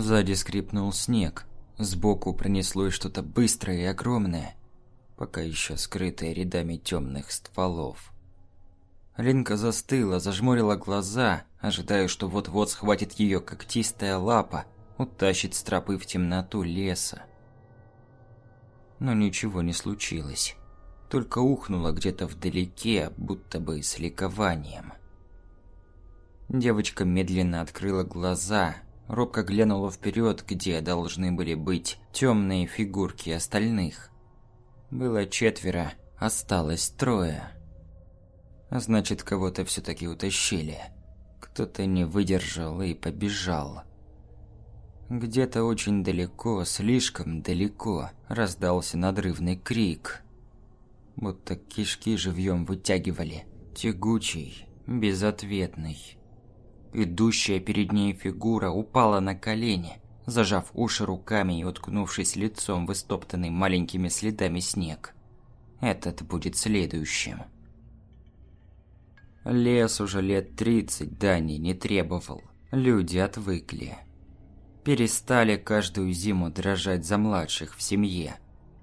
Сзади скрипнул снег. Сбоку пронеслось что-то быстрое и огромное, пока еще скрытое рядами темных стволов. Линка застыла, зажмурила глаза, ожидая, что вот-вот схватит ее когтистая лапа, утащит с тропы в темноту леса. Но ничего не случилось. Только ухнуло где-то вдалеке, будто бы с ликованием. Девочка медленно открыла глаза, робко глянула вперед, где должны были быть темные фигурки остальных. Было четверо, осталось трое. Значит, кого-то все-таки утащили. Кто-то не выдержал и побежал. Где-то очень далеко, слишком далеко, раздался надрывный крик. Будто кишки живьем вытягивали. Тягучий, безответный. Идущая перед ней фигура упала на колени, зажав уши руками и уткнувшись лицом в истоптанный маленькими следами снег. Этот будет следующим. Лес уже лет тридцать Дани не требовал. Люди отвыкли. Перестали каждую зиму дрожать за младших в семье.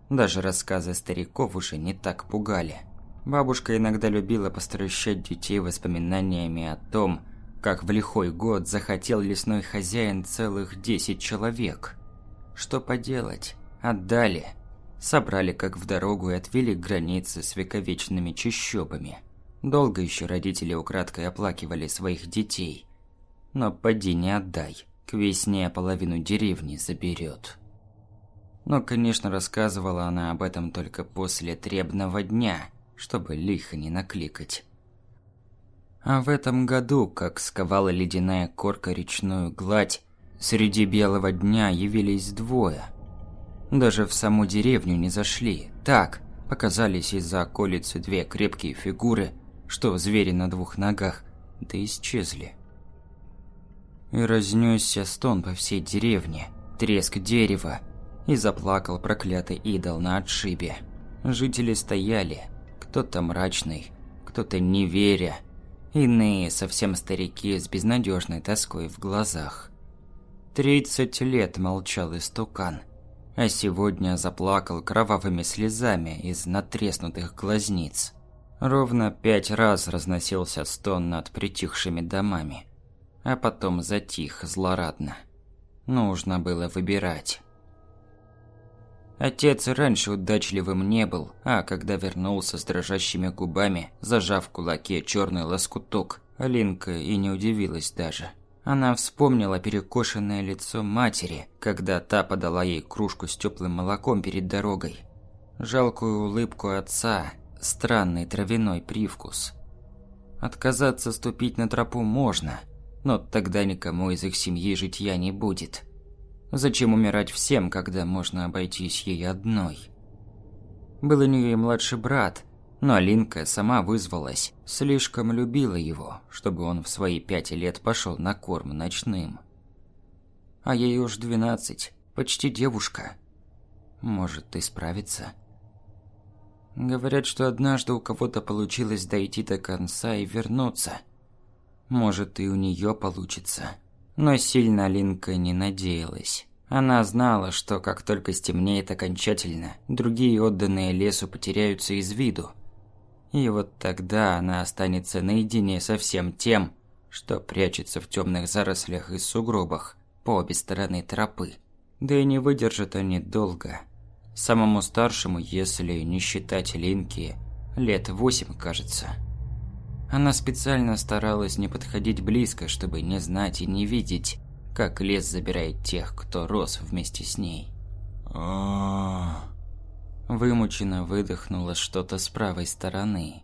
Даже рассказы стариков уже не так пугали. Бабушка иногда любила постращать детей воспоминаниями о том, как в лихой год захотел лесной хозяин целых десять человек. Что поделать? Отдали. Собрали как в дорогу и отвели к границе с вековечными чащобами. Долго еще родители украдкой оплакивали своих детей. Но поди не отдай, к весне половину деревни заберет. Но, конечно, рассказывала она об этом только после требного дня, чтобы лихо не накликать. А в этом году, как сковала ледяная корка речную гладь, среди белого дня явились двое. Даже в саму деревню не зашли. Так, показались из-за околицы две крепкие фигуры – что звери на двух ногах, да исчезли. И разнесся стон по всей деревне, треск дерева, и заплакал проклятый идол на отшибе. Жители стояли, кто-то мрачный, кто-то не веря, иные совсем старики с безнадежной тоской в глазах. Тридцать лет молчал истукан, а сегодня заплакал кровавыми слезами из натреснутых глазниц. Ровно пять раз разносился стон над притихшими домами, а потом затих злорадно. Нужно было выбирать. Отец раньше удачливым не был, а когда вернулся с дрожащими губами, зажав в кулаке черный лоскуток, Алинка и не удивилась даже. Она вспомнила перекошенное лицо матери, когда та подала ей кружку с теплым молоком перед дорогой. Жалкую улыбку отца, странный травяной привкус. Отказаться ступить на тропу можно, но тогда никому из их семьи житья не будет. Зачем умирать всем, когда можно обойтись ей одной? Был у нее и младший брат, но Алинка сама вызвалась, слишком любила его, чтобы он в свои пять лет пошел на корм ночным. А ей уж двенадцать, почти девушка. Может, и справится. Говорят, что однажды у кого-то получилось дойти до конца и вернуться. Может, и у нее получится. Но сильно Линка не надеялась. Она знала, что как только стемнеет окончательно, другие отданные лесу потеряются из виду. И вот тогда она останется наедине со всем тем, что прячется в темных зарослях и сугробах по обе стороны тропы. Да и не выдержат они долго. Самому старшему, если не считать Линки, лет восемь, кажется. Она специально старалась не подходить близко, чтобы не знать и не видеть, как лес забирает тех, кто рос вместе с ней. Вымученно выдохнуло что-то с правой стороны.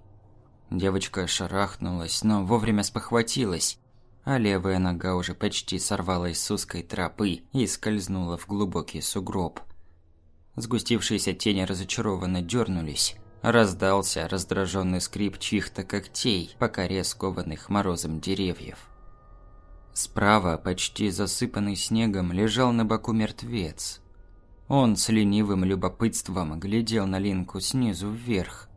Девочка шарахнулась, но вовремя спохватилась, а левая нога уже почти сорвалась с узкой тропы и скользнула в глубокий сугроб – Сгустившиеся тени разочарованно дернулись. Раздался раздраженный скрип чьих-то когтей по коре скованных морозом деревьев. Справа, почти засыпанный снегом, лежал на боку мертвец. Он с ленивым любопытством глядел на Линку снизу вверх.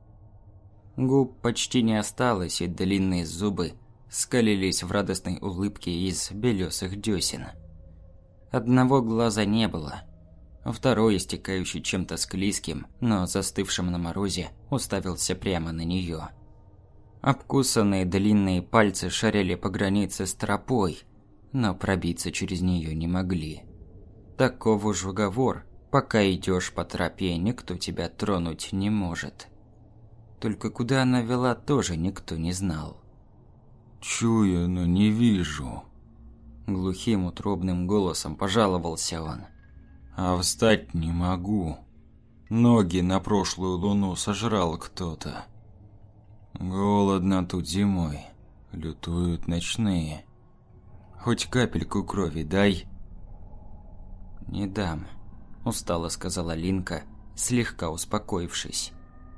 Губ почти не осталось, и длинные зубы скалились в радостной улыбке из белесых десен. Одного глаза не было. Второй, истекающий чем-то склизким, но застывшим на морозе, уставился прямо на нее. Обкусанные длинные пальцы шарили по границе с тропой, но пробиться через нее не могли. Таков уж уговор, пока идешь по тропе, никто тебя тронуть не может. Только куда она вела, тоже никто не знал. «Чую, но не вижу», – глухим утробным голосом пожаловался он. «А встать не могу. Ноги на прошлую луну сожрал кто-то. Голодно тут зимой, лютуют ночные. Хоть капельку крови дай». «Не дам», – устало сказала Линка, слегка успокоившись.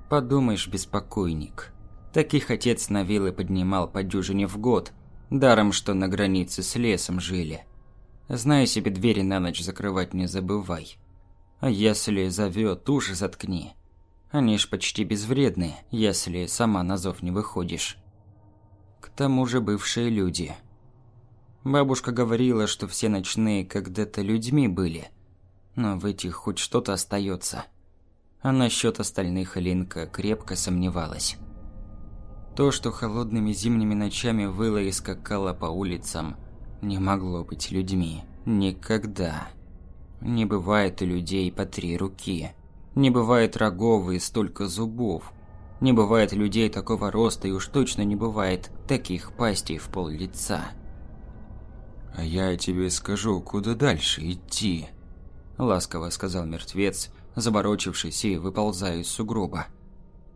«Подумаешь, беспокойник». Таких отец на вилы поднимал по дюжине в год, даром что на границе с лесом жили. Знай себе, двери на ночь закрывать не забывай. А если зовет, уши заткни. Они ж почти безвредны, если сама на зов не выходишь. К тому же бывшие люди. Бабушка говорила, что все ночные когда-то людьми были, но в этих хоть что-то остается. А насчет остальных Линка крепко сомневалась. То, что холодными зимними ночами выла и скакала по улицам, не могло быть людьми. Никогда. Не бывает у людей по три руки. Не бывает рогов и столько зубов. Не бывает людей такого роста и уж точно не бывает таких пастей в пол лица. «А я тебе скажу, куда дальше идти», – ласково сказал мертвец, заборочившись и выползая из сугроба.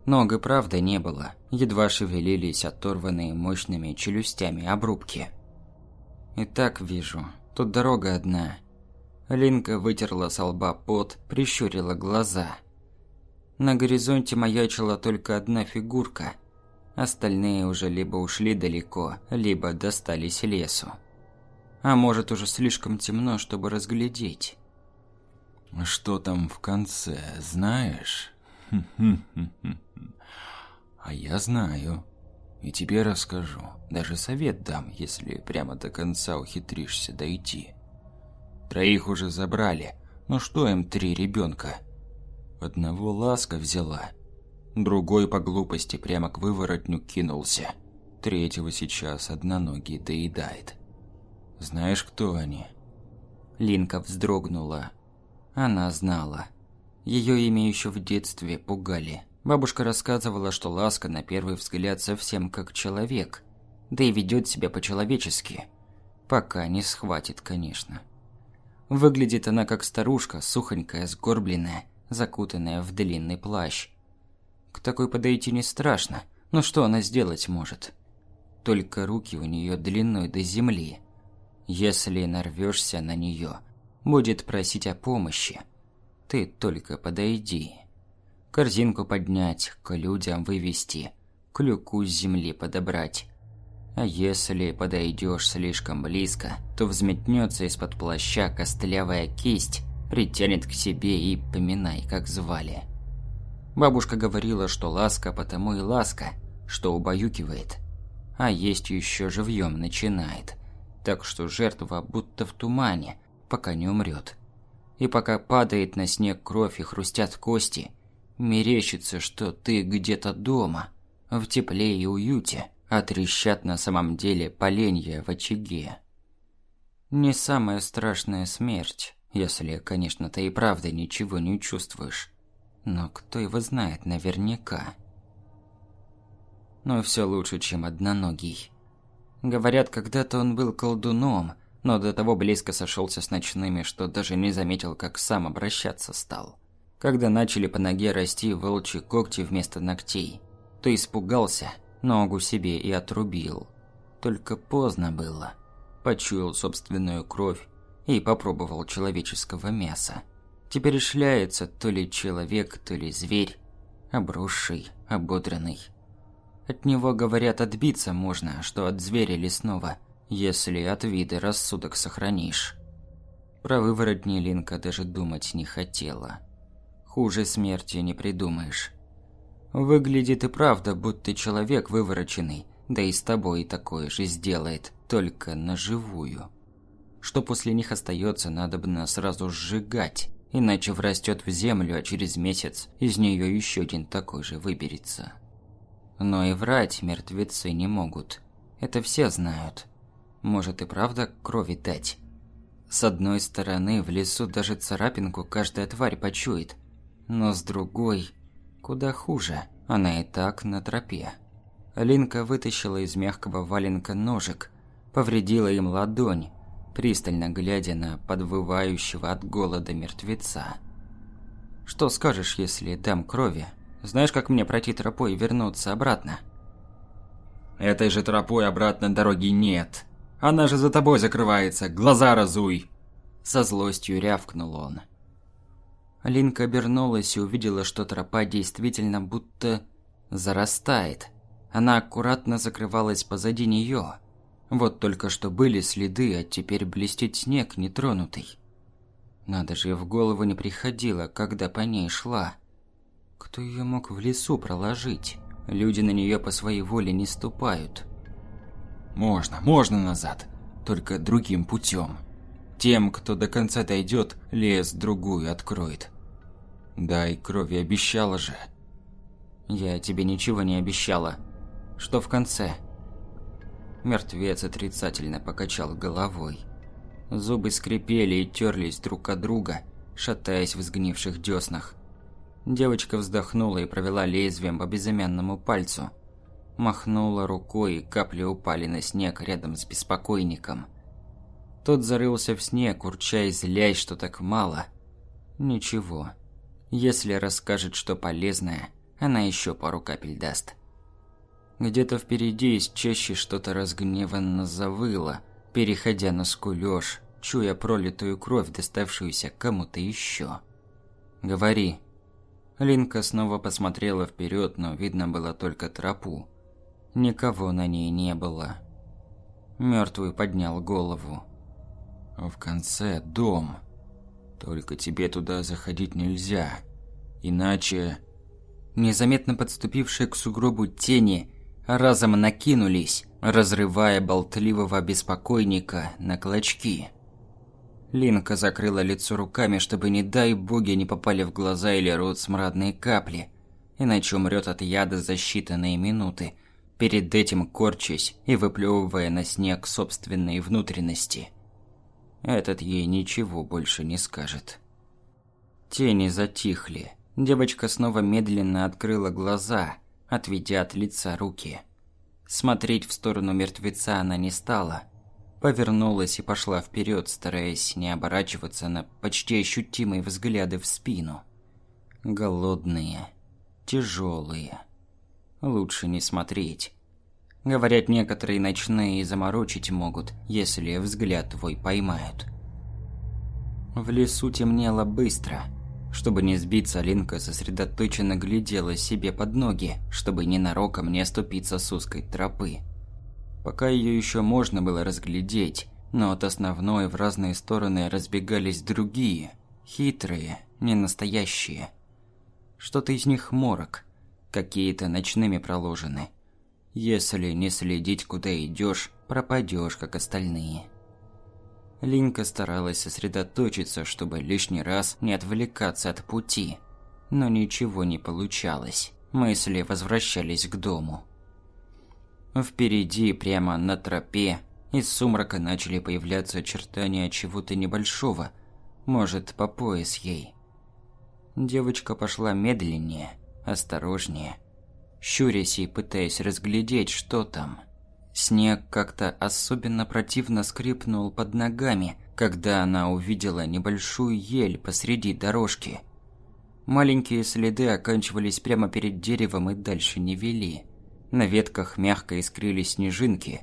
Ног и правда не было, едва шевелились оторванные мощными челюстями обрубки. «И так вижу, тут дорога одна». Линка вытерла с лба пот, прищурила глаза. На горизонте маячила только одна фигурка. Остальные уже либо ушли далеко, либо достались лесу. А может, уже слишком темно, чтобы разглядеть. «Что там в конце, знаешь?» А я знаю. И тебе расскажу. Даже совет дам, если прямо до конца ухитришься дойти. Троих уже забрали. Ну что им три ребенка? Одного ласка взяла. Другой по глупости прямо к выворотню кинулся. Третьего сейчас одноногий доедает. Знаешь, кто они? Линка вздрогнула. Она знала. Ее имя еще в детстве пугали. Бабушка рассказывала, что Ласка на первый взгляд совсем как человек, да и ведет себя по-человечески. Пока не схватит, конечно. Выглядит она как старушка, сухонькая, сгорбленная, закутанная в длинный плащ. К такой подойти не страшно, но что она сделать может? Только руки у нее длиной до земли. Если нарвешься на нее, будет просить о помощи – ты только подойди. Корзинку поднять, к людям вывести, клюку с земли подобрать. А если подойдешь слишком близко, то взметнется из-под плаща костлявая кисть, притянет к себе и поминай, как звали. Бабушка говорила, что ласка потому и ласка, что убаюкивает, а есть еще живьем начинает. Так что жертва будто в тумане, пока не умрет. И пока падает на снег кровь и хрустят кости, мерещится, что ты где-то дома, в тепле и уюте, а трещат на самом деле поленья в очаге. Не самая страшная смерть, если, конечно, ты и правда ничего не чувствуешь. Но кто его знает наверняка. Но все лучше, чем одноногий. Говорят, когда-то он был колдуном, но до того близко сошелся с ночными, что даже не заметил, как сам обращаться стал. Когда начали по ноге расти волчьи когти вместо ногтей, то испугался, ногу себе и отрубил. Только поздно было. Почуял собственную кровь и попробовал человеческого мяса. Теперь шляется то ли человек, то ли зверь, обросший, ободренный. От него, говорят, отбиться можно, что от зверя лесного – если от вида рассудок сохранишь. Про выворотни Линка даже думать не хотела. Хуже смерти не придумаешь. Выглядит и правда, будто человек вывороченный, да и с тобой такое же сделает, только на живую. что после них остается, надо бы сразу сжигать, иначе врастет в землю, а через месяц из нее еще один такой же выберется. Но и врать мертвецы не могут. Это все знают. Может и правда крови дать. С одной стороны, в лесу даже царапинку каждая тварь почует. Но с другой, куда хуже, она и так на тропе. Линка вытащила из мягкого валенка ножик, повредила им ладонь, пристально глядя на подвывающего от голода мертвеца. «Что скажешь, если дам крови? Знаешь, как мне пройти тропой и вернуться обратно?» «Этой же тропой обратно дороги нет. Она же за тобой закрывается, глаза разуй!» Со злостью рявкнул он. Линка обернулась и увидела, что тропа действительно будто зарастает. Она аккуратно закрывалась позади нее. Вот только что были следы, а теперь блестит снег нетронутый. Надо же, в голову не приходило, когда по ней шла. Кто ее мог в лесу проложить? Люди на нее по своей воле не ступают. Можно, можно назад, только другим путем. Тем, кто до конца дойдет, лес другую откроет. Дай крови обещала же. Я тебе ничего не обещала. Что в конце? Мертвец отрицательно покачал головой. Зубы скрипели и терлись друг от друга, шатаясь в сгнивших деснах. Девочка вздохнула и провела лезвием по безымянному пальцу. Махнула рукой, и капли упали на снег рядом с беспокойником. Тот зарылся в снег, урча и злясь, что так мало. Ничего. Если расскажет что полезное, она еще пару капель даст. Где-то впереди из чаще что-то разгневанно завыло, переходя на скулёж, чуя пролитую кровь, доставшуюся кому-то еще. «Говори». Линка снова посмотрела вперед, но видно было только тропу. Никого на ней не было. Мертвый поднял голову. В конце дом. Только тебе туда заходить нельзя. Иначе... Незаметно подступившие к сугробу тени разом накинулись, разрывая болтливого беспокойника на клочки. Линка закрыла лицо руками, чтобы, не дай боги, не попали в глаза или рот смрадные капли, иначе умрет от яда за считанные минуты, перед этим корчась и выплевывая на снег собственные внутренности. Этот ей ничего больше не скажет. Тени затихли. Девочка снова медленно открыла глаза, отведя от лица руки. Смотреть в сторону мертвеца она не стала. Повернулась и пошла вперед, стараясь не оборачиваться на почти ощутимые взгляды в спину. Голодные, тяжелые. Лучше не смотреть. Говорят, некоторые ночные заморочить могут, если взгляд твой поймают. В лесу темнело быстро. Чтобы не сбиться, Линка сосредоточенно глядела себе под ноги, чтобы ненароком не оступиться с узкой тропы. Пока ее еще можно было разглядеть, но от основной в разные стороны разбегались другие, хитрые, ненастоящие. Что-то из них морок, какие-то ночными проложены – если не следить, куда идешь, пропадешь, как остальные. Линка старалась сосредоточиться, чтобы лишний раз не отвлекаться от пути. Но ничего не получалось. Мысли возвращались к дому. Впереди, прямо на тропе, из сумрака начали появляться очертания чего-то небольшого, может, по пояс ей. Девочка пошла медленнее, осторожнее, щурясь и пытаясь разглядеть, что там. Снег как-то особенно противно скрипнул под ногами, когда она увидела небольшую ель посреди дорожки. Маленькие следы оканчивались прямо перед деревом и дальше не вели. На ветках мягко искрились снежинки,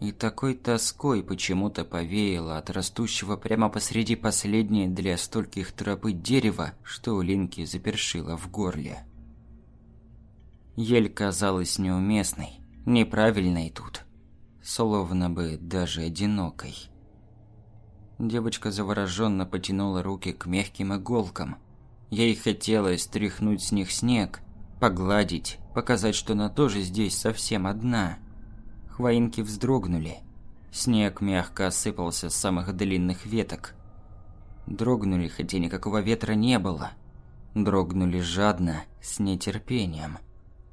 и такой тоской почему-то повеяло от растущего прямо посреди последней для стольких тропы дерева, что у Линки запершило в горле. Ель казалась неуместной, неправильной тут, словно бы даже одинокой. Девочка завороженно потянула руки к мягким иголкам. Ей хотелось стряхнуть с них снег, погладить, показать, что она тоже здесь совсем одна. Хвоинки вздрогнули. Снег мягко осыпался с самых длинных веток. Дрогнули, хотя никакого ветра не было. Дрогнули жадно, с нетерпением.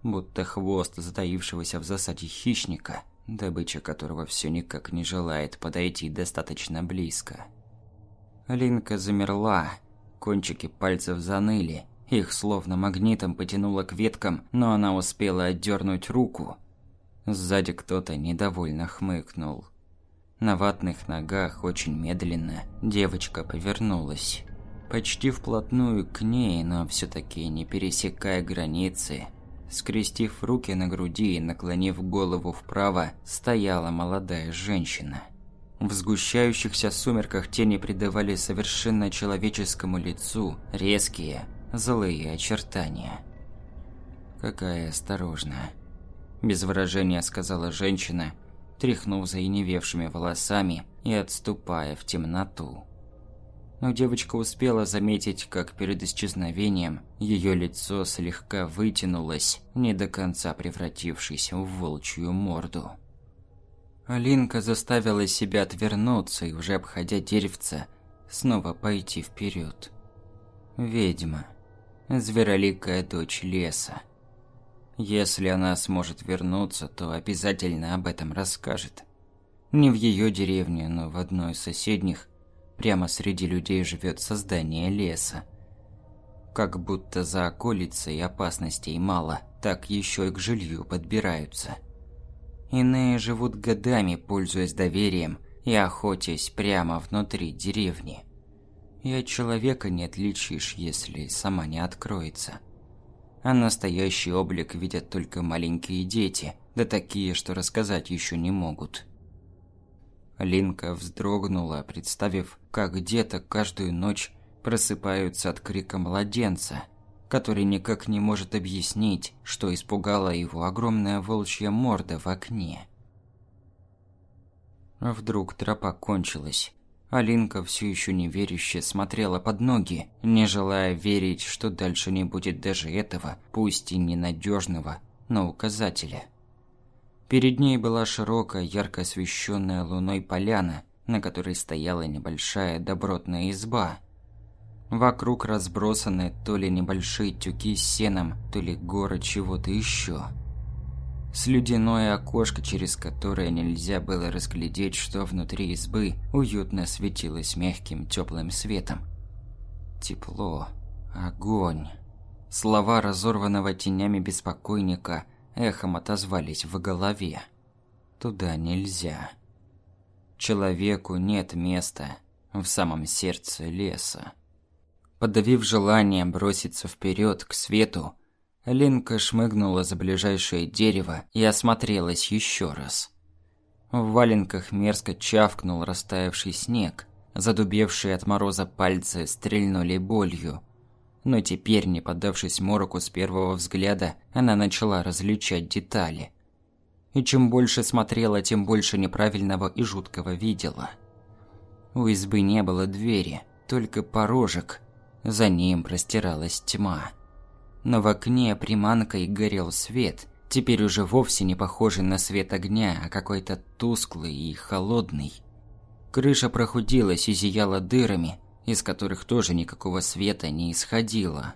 Будто хвост затаившегося в засаде хищника, добыча которого все никак не желает подойти достаточно близко. Линка замерла, кончики пальцев заныли, их словно магнитом потянуло к веткам, но она успела отдернуть руку. Сзади кто-то недовольно хмыкнул. На ватных ногах очень медленно девочка повернулась. Почти вплотную к ней, но все-таки не пересекая границы, скрестив руки на груди и наклонив голову вправо, стояла молодая женщина. В сгущающихся сумерках тени придавали совершенно человеческому лицу резкие, злые очертания. «Какая осторожная!» Без выражения сказала женщина, тряхнув заиневевшими волосами и отступая в темноту. Но девочка успела заметить, как перед исчезновением ее лицо слегка вытянулось, не до конца превратившись в волчью морду. Алинка заставила себя отвернуться и, уже обходя деревце, снова пойти вперед. Ведьма. Звероликая дочь леса. Если она сможет вернуться, то обязательно об этом расскажет. Не в ее деревне, но в одной из соседних, прямо среди людей живет создание леса. Как будто за околицей опасностей мало, так еще и к жилью подбираются. Иные живут годами, пользуясь доверием и охотясь прямо внутри деревни. И от человека не отличишь, если сама не откроется. А настоящий облик видят только маленькие дети, да такие, что рассказать еще не могут. Линка вздрогнула, представив, как где-то каждую ночь просыпаются от крика младенца – который никак не может объяснить, что испугала его огромная волчья морда в окне. А вдруг тропа кончилась. Алинка все еще неверяще смотрела под ноги, не желая верить, что дальше не будет даже этого, пусть и ненадежного, но указателя. Перед ней была широкая, ярко освещенная луной поляна, на которой стояла небольшая добротная изба – Вокруг разбросаны то ли небольшие тюки с сеном, то ли горы чего-то еще. Слюдяное окошко, через которое нельзя было разглядеть, что внутри избы, уютно светилось мягким теплым светом. Тепло, огонь. Слова разорванного тенями беспокойника эхом отозвались в голове. Туда нельзя. Человеку нет места в самом сердце леса. Подавив желание броситься вперед к свету, Ленка шмыгнула за ближайшее дерево и осмотрелась еще раз. В валенках мерзко чавкнул растаявший снег, задубевшие от мороза пальцы стрельнули болью. Но теперь, не поддавшись мороку с первого взгляда, она начала различать детали. И чем больше смотрела, тем больше неправильного и жуткого видела. У избы не было двери, только порожек, за ним простиралась тьма. Но в окне приманкой горел свет, теперь уже вовсе не похожий на свет огня, а какой-то тусклый и холодный. Крыша прохудилась и зияла дырами, из которых тоже никакого света не исходило.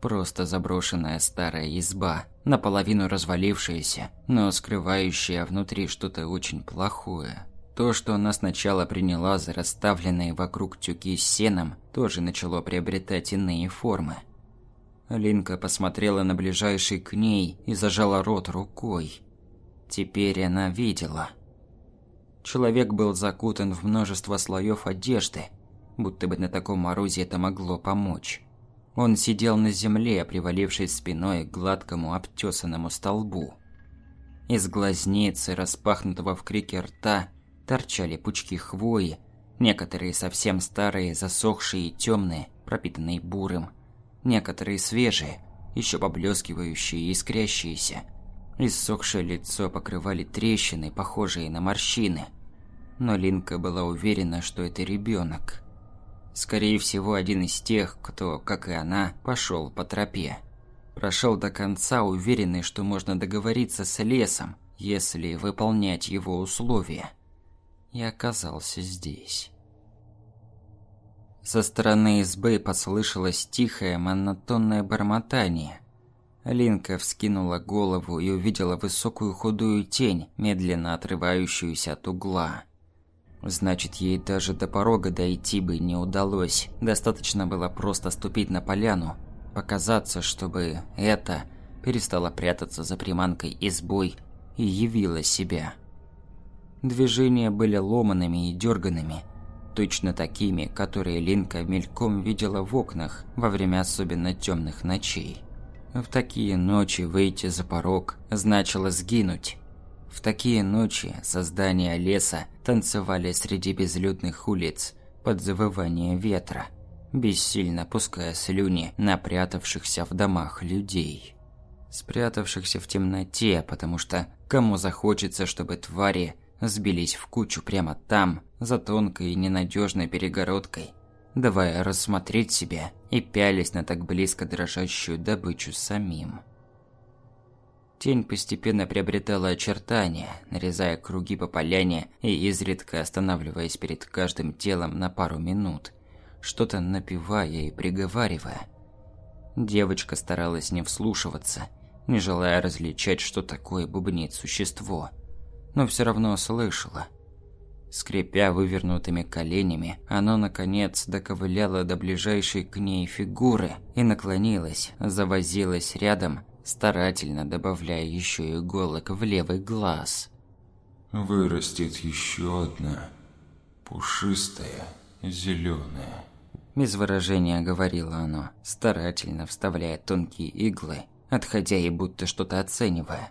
Просто заброшенная старая изба, наполовину развалившаяся, но скрывающая внутри что-то очень плохое. То, что она сначала приняла за расставленные вокруг тюки с сеном, тоже начало приобретать иные формы. Линка посмотрела на ближайший к ней и зажала рот рукой. Теперь она видела. Человек был закутан в множество слоев одежды, будто бы на таком морозе это могло помочь. Он сидел на земле, привалившись спиной к гладкому обтесанному столбу. Из глазницы, распахнутого в крике рта, торчали пучки хвои, некоторые совсем старые, засохшие и темные, пропитанные бурым, некоторые свежие, еще поблескивающие и искрящиеся. Иссохшее лицо покрывали трещины, похожие на морщины. Но Линка была уверена, что это ребенок. Скорее всего, один из тех, кто, как и она, пошел по тропе. Прошел до конца, уверенный, что можно договориться с лесом, если выполнять его условия. и оказался здесь. Со стороны избы послышалось тихое монотонное бормотание. Линка вскинула голову и увидела высокую худую тень, медленно отрывающуюся от угла. Значит, ей даже до порога дойти бы не удалось. Достаточно было просто ступить на поляну, показаться, чтобы это перестало прятаться за приманкой избой и явило себя. Движения были ломанными и дерганными – точно такими, которые Линка мельком видела в окнах во время особенно темных ночей. В такие ночи выйти за порог значило сгинуть. В такие ночи создания леса танцевали среди безлюдных улиц под завывание ветра, бессильно пуская слюни напрятавшихся в домах людей. Спрятавшихся в темноте, потому что кому захочется, чтобы твари сбились в кучу прямо там, за тонкой и ненадежной перегородкой, давая рассмотреть себя и пялись на так близко дрожащую добычу самим. Тень постепенно приобретала очертания, нарезая круги по поляне и изредка останавливаясь перед каждым телом на пару минут, что-то напевая и приговаривая. Девочка старалась не вслушиваться, не желая различать, что такое бубнит существо – но все равно слышала. Скрипя вывернутыми коленями, оно, наконец, доковыляло до ближайшей к ней фигуры и наклонилось, завозилось рядом, старательно добавляя еще иголок в левый глаз. «Вырастет еще одна, пушистая, зеленая». Без выражения говорило оно, старательно вставляя тонкие иглы, отходя и будто что-то оценивая.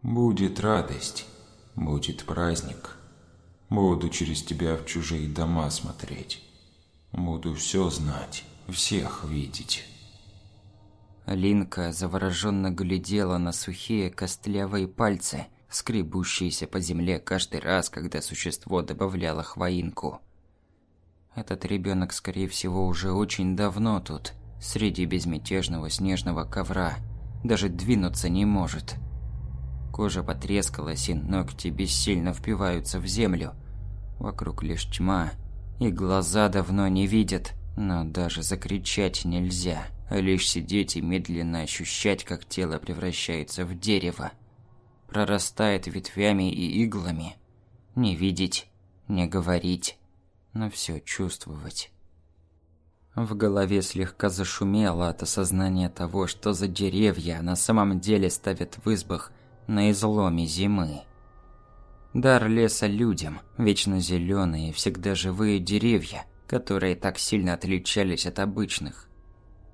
«Будет радость, Будет праздник. Буду через тебя в чужие дома смотреть. Буду все знать, всех видеть. Линка завороженно глядела на сухие костлявые пальцы, скребущиеся по земле каждый раз, когда существо добавляло хвоинку. Этот ребенок, скорее всего, уже очень давно тут, среди безмятежного снежного ковра. Даже двинуться не может. Кожа потрескалась, и ногти бессильно впиваются в землю. Вокруг лишь тьма, и глаза давно не видят, но даже закричать нельзя, а лишь сидеть и медленно ощущать, как тело превращается в дерево. Прорастает ветвями и иглами. Не видеть, не говорить, но все чувствовать. В голове слегка зашумело от осознания того, что за деревья на самом деле ставят в избах – на изломе зимы. Дар леса людям, вечно зеленые, всегда живые деревья, которые так сильно отличались от обычных.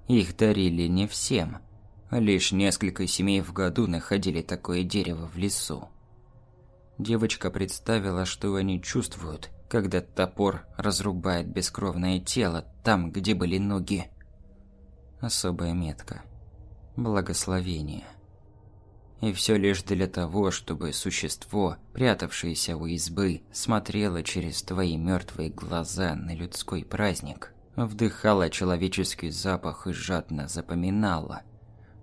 Их дарили не всем. Лишь несколько семей в году находили такое дерево в лесу. Девочка представила, что они чувствуют, когда топор разрубает бескровное тело там, где были ноги. Особая метка. Благословение. И все лишь для того, чтобы существо, прятавшееся у избы, смотрело через твои мертвые глаза на людской праздник, вдыхало человеческий запах и жадно запоминало,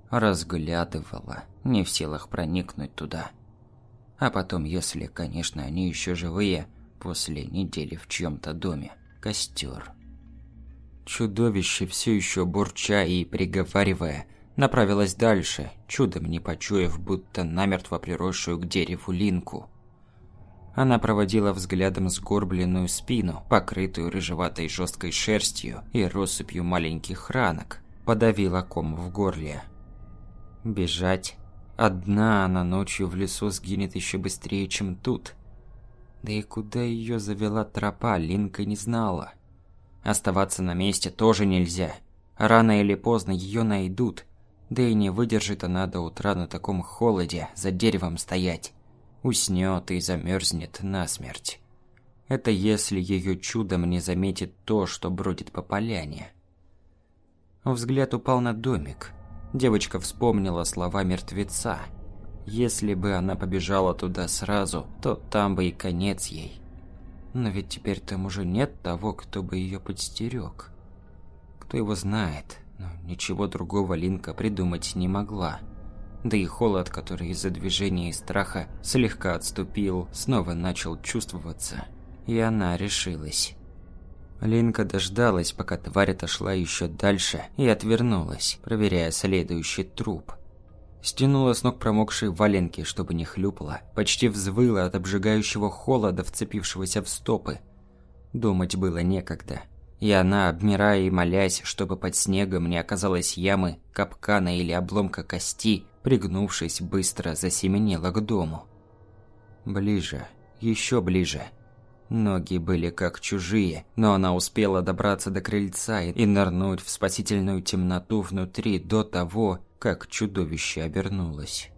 разглядывало, не в силах проникнуть туда. А потом, если, конечно, они еще живые, после недели в чьем-то доме, костер. Чудовище все еще бурча и приговаривая – направилась дальше, чудом не почуяв, будто намертво приросшую к дереву линку. Она проводила взглядом сгорбленную спину, покрытую рыжеватой жесткой шерстью и россыпью маленьких ранок, подавила ком в горле. Бежать? Одна она ночью в лесу сгинет еще быстрее, чем тут. Да и куда ее завела тропа, Линка не знала. Оставаться на месте тоже нельзя. Рано или поздно ее найдут, да и не выдержит она до утра на таком холоде за деревом стоять. Уснет и замерзнет насмерть. Это если ее чудом не заметит то, что бродит по поляне. Взгляд упал на домик. Девочка вспомнила слова мертвеца. Если бы она побежала туда сразу, то там бы и конец ей. Но ведь теперь там уже нет того, кто бы ее подстерег. Кто его знает, но ничего другого Линка придумать не могла. Да и холод, который из-за движения и страха слегка отступил, снова начал чувствоваться. и она решилась. Линка дождалась, пока тварь отошла еще дальше, и отвернулась, проверяя следующий труп. Стянула с ног промокшие валенки, чтобы не хлюпала, почти взвыла от обжигающего холода, вцепившегося в стопы. Думать было некогда. И она, обмирая и молясь, чтобы под снегом не оказалось ямы, капкана или обломка кости, пригнувшись, быстро засеменила к дому. Ближе, еще ближе – Ноги были как чужие, но она успела добраться до крыльца и нырнуть в спасительную темноту внутри до того, как чудовище обернулось.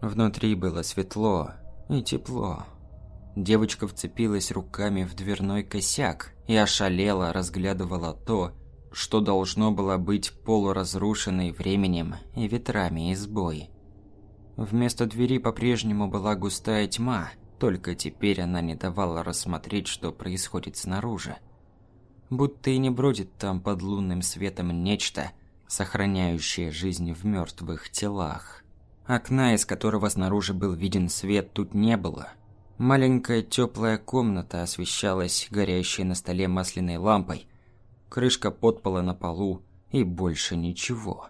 Внутри было светло и тепло. Девочка вцепилась руками в дверной косяк и ошалела разглядывала то, что должно было быть полуразрушенной временем и ветрами избой. Вместо двери по-прежнему была густая тьма – только теперь она не давала рассмотреть, что происходит снаружи. Будто и не бродит там под лунным светом нечто, сохраняющее жизнь в мертвых телах. Окна, из которого снаружи был виден свет, тут не было. Маленькая теплая комната освещалась горящей на столе масляной лампой. Крышка подпола на полу и больше ничего.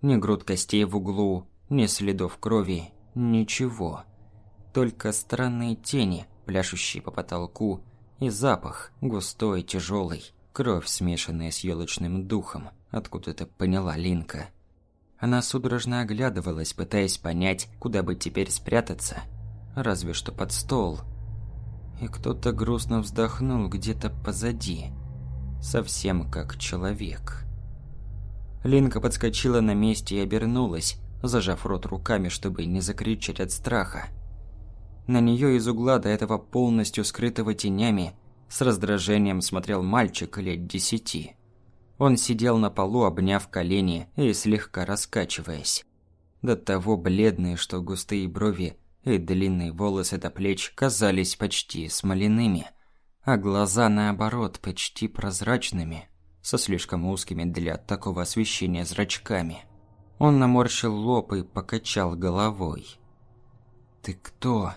Ни груд костей в углу, ни следов крови, ничего только странные тени, пляшущие по потолку, и запах, густой, тяжелый, кровь, смешанная с елочным духом, откуда-то поняла Линка. Она судорожно оглядывалась, пытаясь понять, куда бы теперь спрятаться, разве что под стол. И кто-то грустно вздохнул где-то позади, совсем как человек. Линка подскочила на месте и обернулась, зажав рот руками, чтобы не закричать от страха. На нее из угла до этого полностью скрытого тенями с раздражением смотрел мальчик лет десяти. Он сидел на полу, обняв колени и слегка раскачиваясь. До того бледные, что густые брови и длинные волосы до плеч казались почти смоляными, а глаза, наоборот, почти прозрачными, со слишком узкими для такого освещения зрачками. Он наморщил лоб и покачал головой. «Ты кто?»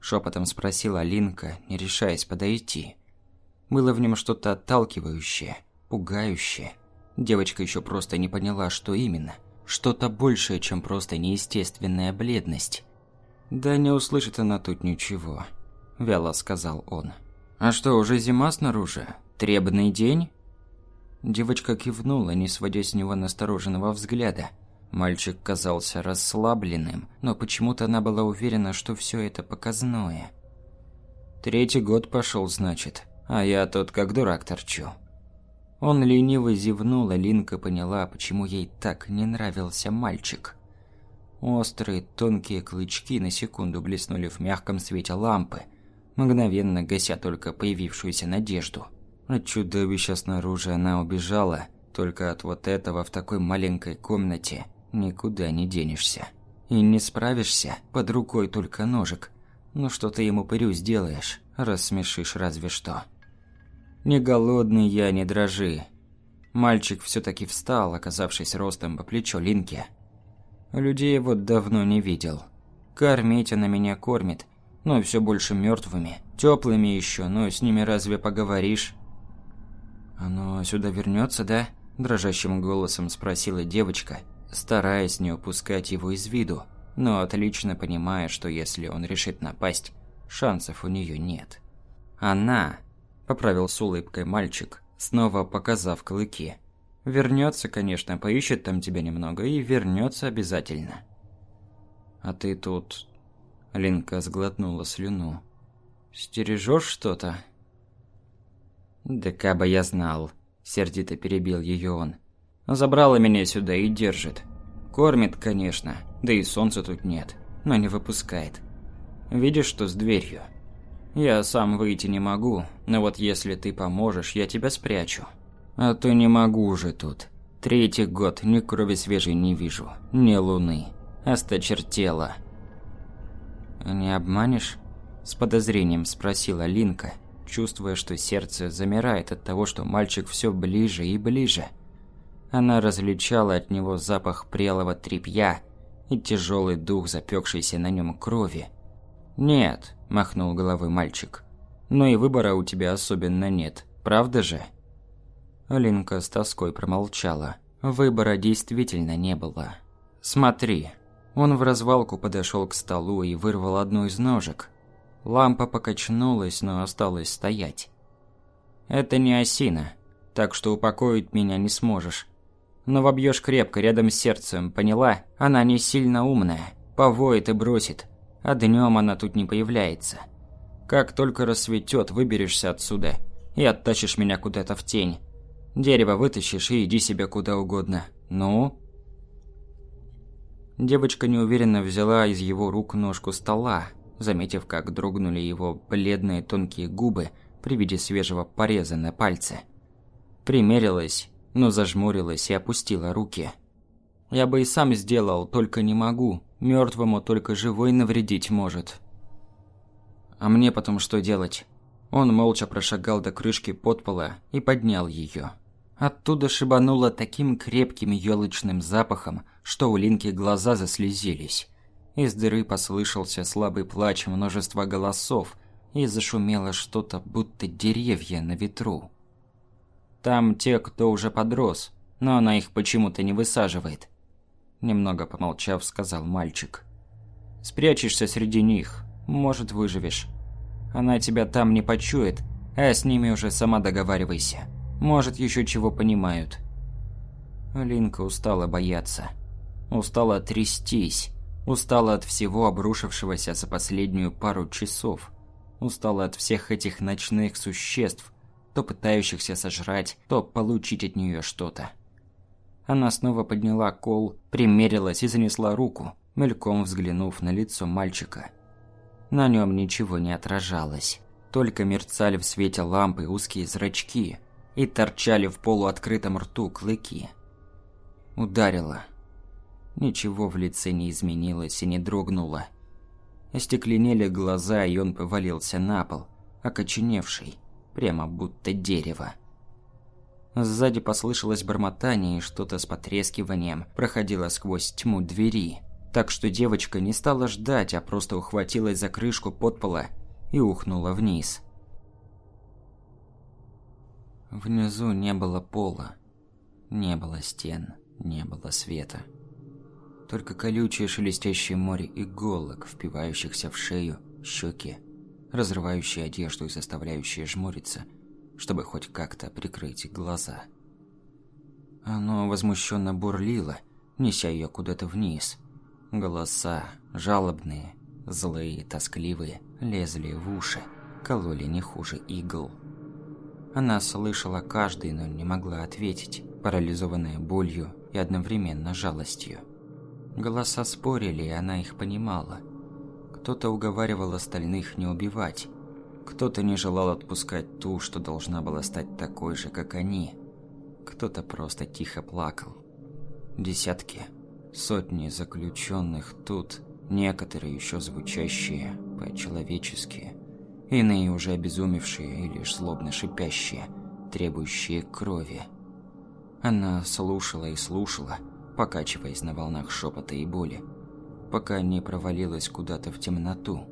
Шепотом спросила Алинка, не решаясь подойти. Было в нем что-то отталкивающее, пугающее. Девочка еще просто не поняла, что именно. Что-то большее, чем просто неестественная бледность. «Да не услышит она тут ничего», – вяло сказал он. «А что, уже зима снаружи? Требный день?» Девочка кивнула, не сводя с него настороженного взгляда – Мальчик казался расслабленным, но почему-то она была уверена, что все это показное. Третий год пошел, значит, а я тут как дурак торчу. Он лениво зевнул, а Линка поняла, почему ей так не нравился мальчик. Острые, тонкие клычки на секунду блеснули в мягком свете лампы, мгновенно гася только появившуюся надежду. От чудовища снаружи она убежала, только от вот этого в такой маленькой комнате – Никуда не денешься. И не справишься, под рукой только ножик. Ну что ты ему пырю сделаешь, рассмешишь разве что. Не голодный я, не дрожи. Мальчик все таки встал, оказавшись ростом по плечо Линки. Людей его давно не видел. Кормить она меня кормит, но все больше мертвыми, теплыми еще, но с ними разве поговоришь? Оно сюда вернется, да? дрожащим голосом спросила девочка, стараясь не упускать его из виду, но отлично понимая, что если он решит напасть, шансов у нее нет. Она, поправил с улыбкой мальчик, снова показав клыки. Вернется, конечно, поищет там тебя немного и вернется обязательно. А ты тут... Линка сглотнула слюну. Стережешь что-то? Да кабы я знал, сердито перебил ее он. Забрала меня сюда и держит. Кормит, конечно, да и солнца тут нет, но не выпускает. Видишь, что с дверью? Я сам выйти не могу, но вот если ты поможешь, я тебя спрячу. А то не могу уже тут. Третий год ни крови свежей не вижу, ни луны. Осточертела. «Не обманешь?» С подозрением спросила Линка, чувствуя, что сердце замирает от того, что мальчик все ближе и ближе – она различала от него запах прелого тряпья и тяжелый дух запекшейся на нем крови. «Нет», – махнул головой мальчик. Но и выбора у тебя особенно нет, правда же?» Алинка с тоской промолчала. Выбора действительно не было. «Смотри». Он в развалку подошел к столу и вырвал одну из ножек. Лампа покачнулась, но осталась стоять. «Это не осина, так что упокоить меня не сможешь. Но вобьешь крепко, рядом с сердцем, поняла? Она не сильно умная, повоет и бросит, а днем она тут не появляется. Как только рассветет, выберешься отсюда и оттащишь меня куда-то в тень. Дерево вытащишь и иди себе куда угодно. Ну?» Девочка неуверенно взяла из его рук ножку стола, заметив, как дрогнули его бледные тонкие губы при виде свежего пореза на пальце. Примерилась, но зажмурилась и опустила руки. «Я бы и сам сделал, только не могу. Мертвому только живой навредить может». «А мне потом что делать?» Он молча прошагал до крышки подпола и поднял ее. Оттуда шибануло таким крепким елочным запахом, что у Линки глаза заслезились. Из дыры послышался слабый плач множества голосов, и зашумело что-то, будто деревья на ветру. Там те, кто уже подрос, но она их почему-то не высаживает. Немного помолчав, сказал мальчик. Спрячешься среди них, может, выживешь. Она тебя там не почует, а с ними уже сама договаривайся. Может, еще чего понимают. Линка устала бояться. Устала трястись. Устала от всего обрушившегося за последнюю пару часов. Устала от всех этих ночных существ, то пытающихся сожрать, то получить от нее что-то. Она снова подняла кол, примерилась и занесла руку, мельком взглянув на лицо мальчика. На нем ничего не отражалось, только мерцали в свете лампы узкие зрачки, и торчали в полуоткрытом рту клыки. Ударило. Ничего в лице не изменилось и не дрогнуло. Остекленели глаза, и он повалился на пол, окоченевший, прямо будто дерево. Сзади послышалось бормотание, и что-то с потрескиванием проходило сквозь тьму двери. Так что девочка не стала ждать, а просто ухватилась за крышку подпола и ухнула вниз. Внизу не было пола, не было стен, не было света. Только колючее шелестящее море иголок, впивающихся в шею, щеки, разрывающие одежду и заставляющие жмуриться, чтобы хоть как-то прикрыть глаза. Оно возмущенно бурлило, неся ее куда-то вниз. Голоса, жалобные, злые, тоскливые, лезли в уши, кололи не хуже игл. Она слышала каждый, но не могла ответить, парализованная болью и одновременно жалостью. Голоса спорили, и она их понимала. Кто-то уговаривал остальных не убивать. Кто-то не желал отпускать ту, что должна была стать такой же, как они. Кто-то просто тихо плакал. Десятки, сотни заключенных тут, некоторые еще звучащие, по-человечески, Иные уже обезумевшие и лишь злобно шипящие, требующие крови. Она слушала и слушала, покачиваясь на волнах шепота и боли, пока не провалилась куда-то в темноту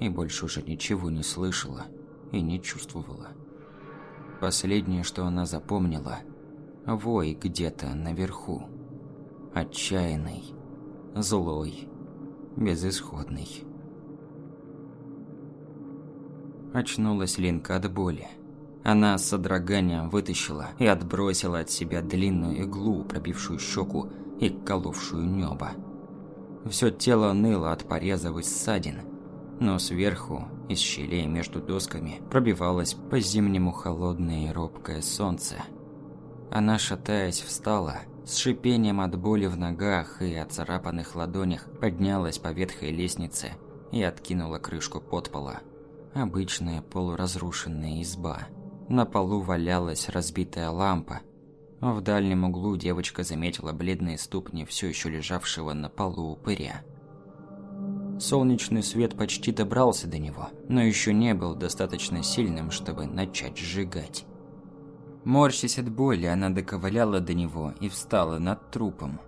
и больше уже ничего не слышала и не чувствовала. Последнее, что она запомнила – вой где-то наверху. Отчаянный, злой, безысходный. Очнулась Линка от боли. Она с содроганием вытащила и отбросила от себя длинную иглу, пробившую щеку и коловшую небо. Все тело ныло от порезов и ссадин, но сверху, из щелей между досками, пробивалось по-зимнему холодное и робкое солнце. Она, шатаясь, встала, с шипением от боли в ногах и царапанных ладонях поднялась по ветхой лестнице и откинула крышку подпола. Обычная полуразрушенная изба. На полу валялась разбитая лампа. В дальнем углу девочка заметила бледные ступни все еще лежавшего на полу упыря. Солнечный свет почти добрался до него, но еще не был достаточно сильным, чтобы начать сжигать. Морщась от боли, она доковыляла до него и встала над трупом.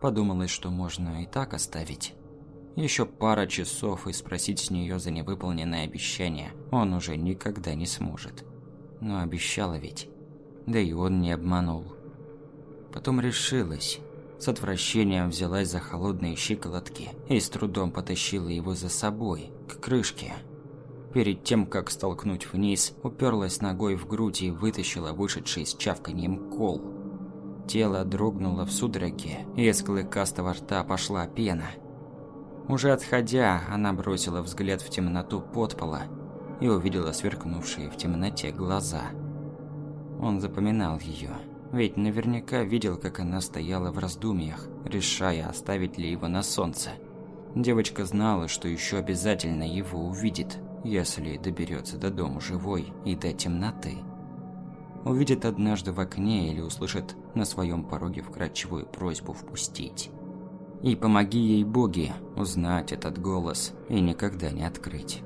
Подумалось, что можно и так оставить. Еще пара часов и спросить с нее за невыполненное обещание он уже никогда не сможет. Но обещала ведь. Да и он не обманул. Потом решилась. С отвращением взялась за холодные щиколотки и с трудом потащила его за собой, к крышке. Перед тем, как столкнуть вниз, уперлась ногой в грудь и вытащила вышедший с чавканьем кол. Тело дрогнуло в судороге, и из клыкастого рта пошла пена – уже отходя, она бросила взгляд в темноту подпола и увидела сверкнувшие в темноте глаза. Он запоминал ее, ведь наверняка видел, как она стояла в раздумьях, решая, оставить ли его на солнце. Девочка знала, что еще обязательно его увидит, если доберется до дома живой и до темноты. Увидит однажды в окне или услышит на своем пороге вкрадчивую просьбу впустить. И помоги ей боги узнать этот голос и никогда не открыть.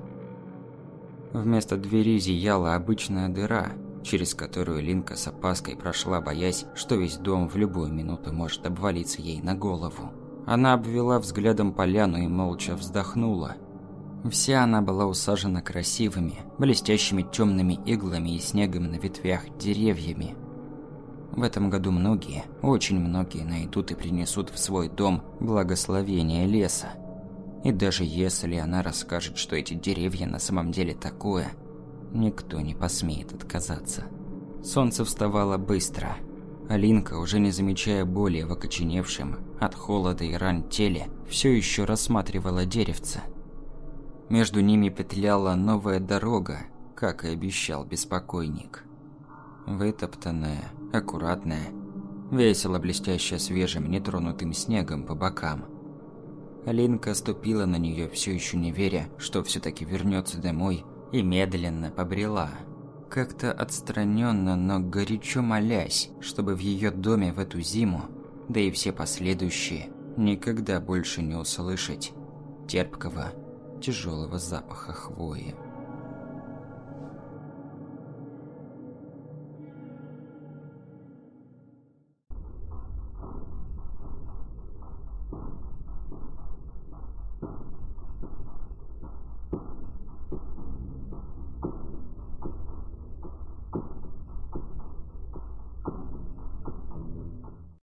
Вместо двери зияла обычная дыра, через которую Линка с опаской прошла, боясь, что весь дом в любую минуту может обвалиться ей на голову. Она обвела взглядом поляну и молча вздохнула. Вся она была усажена красивыми, блестящими темными иглами и снегом на ветвях деревьями, в этом году многие, очень многие найдут и принесут в свой дом благословение леса. И даже если она расскажет, что эти деревья на самом деле такое, никто не посмеет отказаться. Солнце вставало быстро. Алинка, уже не замечая боли в окоченевшем от холода и ран теле, все еще рассматривала деревца. Между ними петляла новая дорога, как и обещал беспокойник. Вытоптанная, аккуратная, весело блестящая свежим, нетронутым снегом по бокам. Алинка ступила на нее, все еще не веря, что все-таки вернется домой, и медленно побрела. Как-то отстраненно, но горячо молясь, чтобы в ее доме в эту зиму, да и все последующие, никогда больше не услышать терпкого, тяжелого запаха хвои.